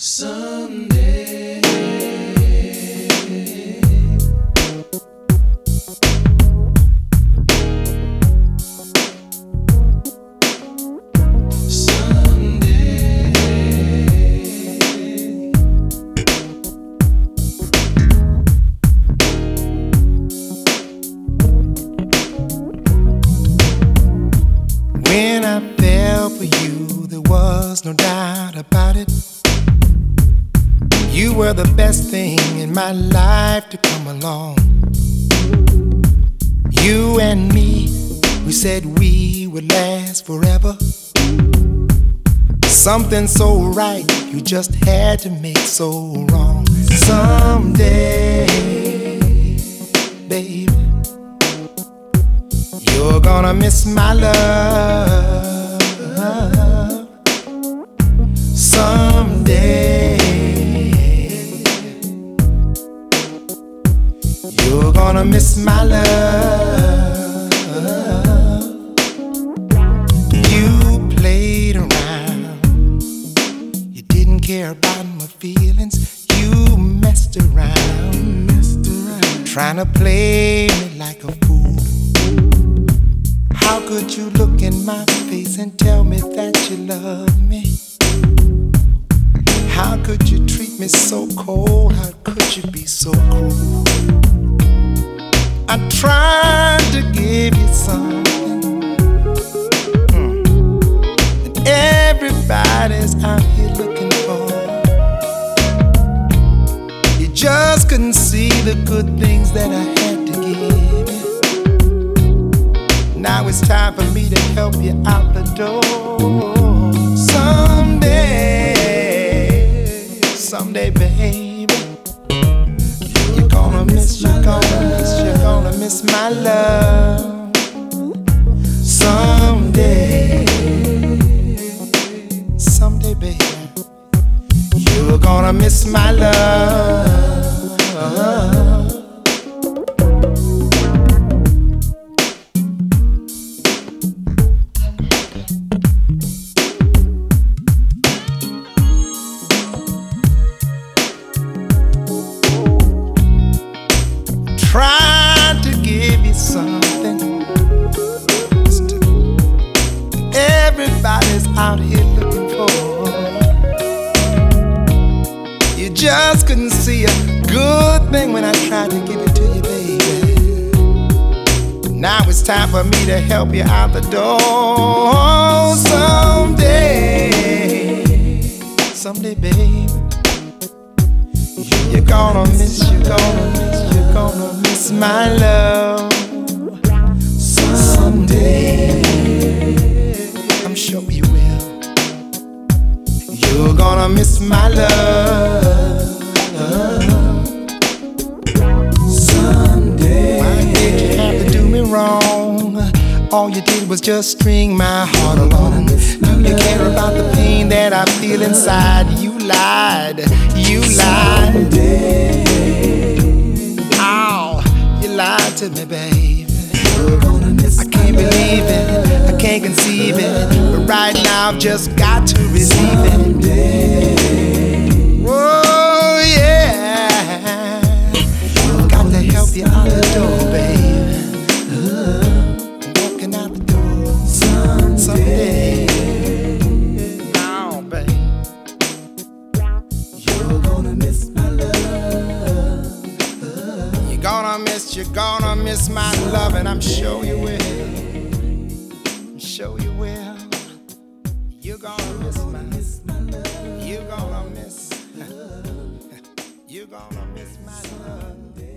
Someday. When I fell for you, there was no doubt about it. You were the best thing in my life to come along. You and me, we said we would last forever. Something so right, you just had to make so wrong. Someday, my love. You played around, you didn't care about my feelings. You messed around, trying to play me like a fool. How could you look in my face and tell me that you love me? How could you treat me so cold? How could you be so cruel? I tried to give you something, mm, that everybody's out here looking for. You just couldn't see the good things that I had to give you. Now it's time for me to help you out the door. Someday, someday, baby, you're gonna miss, miss, you're my love. Someday, someday, baby, you're gonna miss my love. Something. Listen to me. Everybody's out here looking for. You just couldn't see a good thing when I tried to give it to you, baby. Now it's time for me to help you out the door. Someday, someday, baby. You're gonna miss, you're gonna miss, you're gonna miss my love someday. I'm sure you will. You're gonna miss my love someday. Why did you have to do me wrong? All you did was just string my heart along. Do you care about the pain that I feel inside? You lied, you lied. Someday. Ow, you lied to me, babe. Believe it, I can't conceive it. But right now I've just got to receive it. Whoa, yeah. Got to help you out the door, babe. Walking out the door. You're gonna miss my love. You're gonna miss, you're gonna miss my love, and I'm sure you will. You're gonna miss, my love.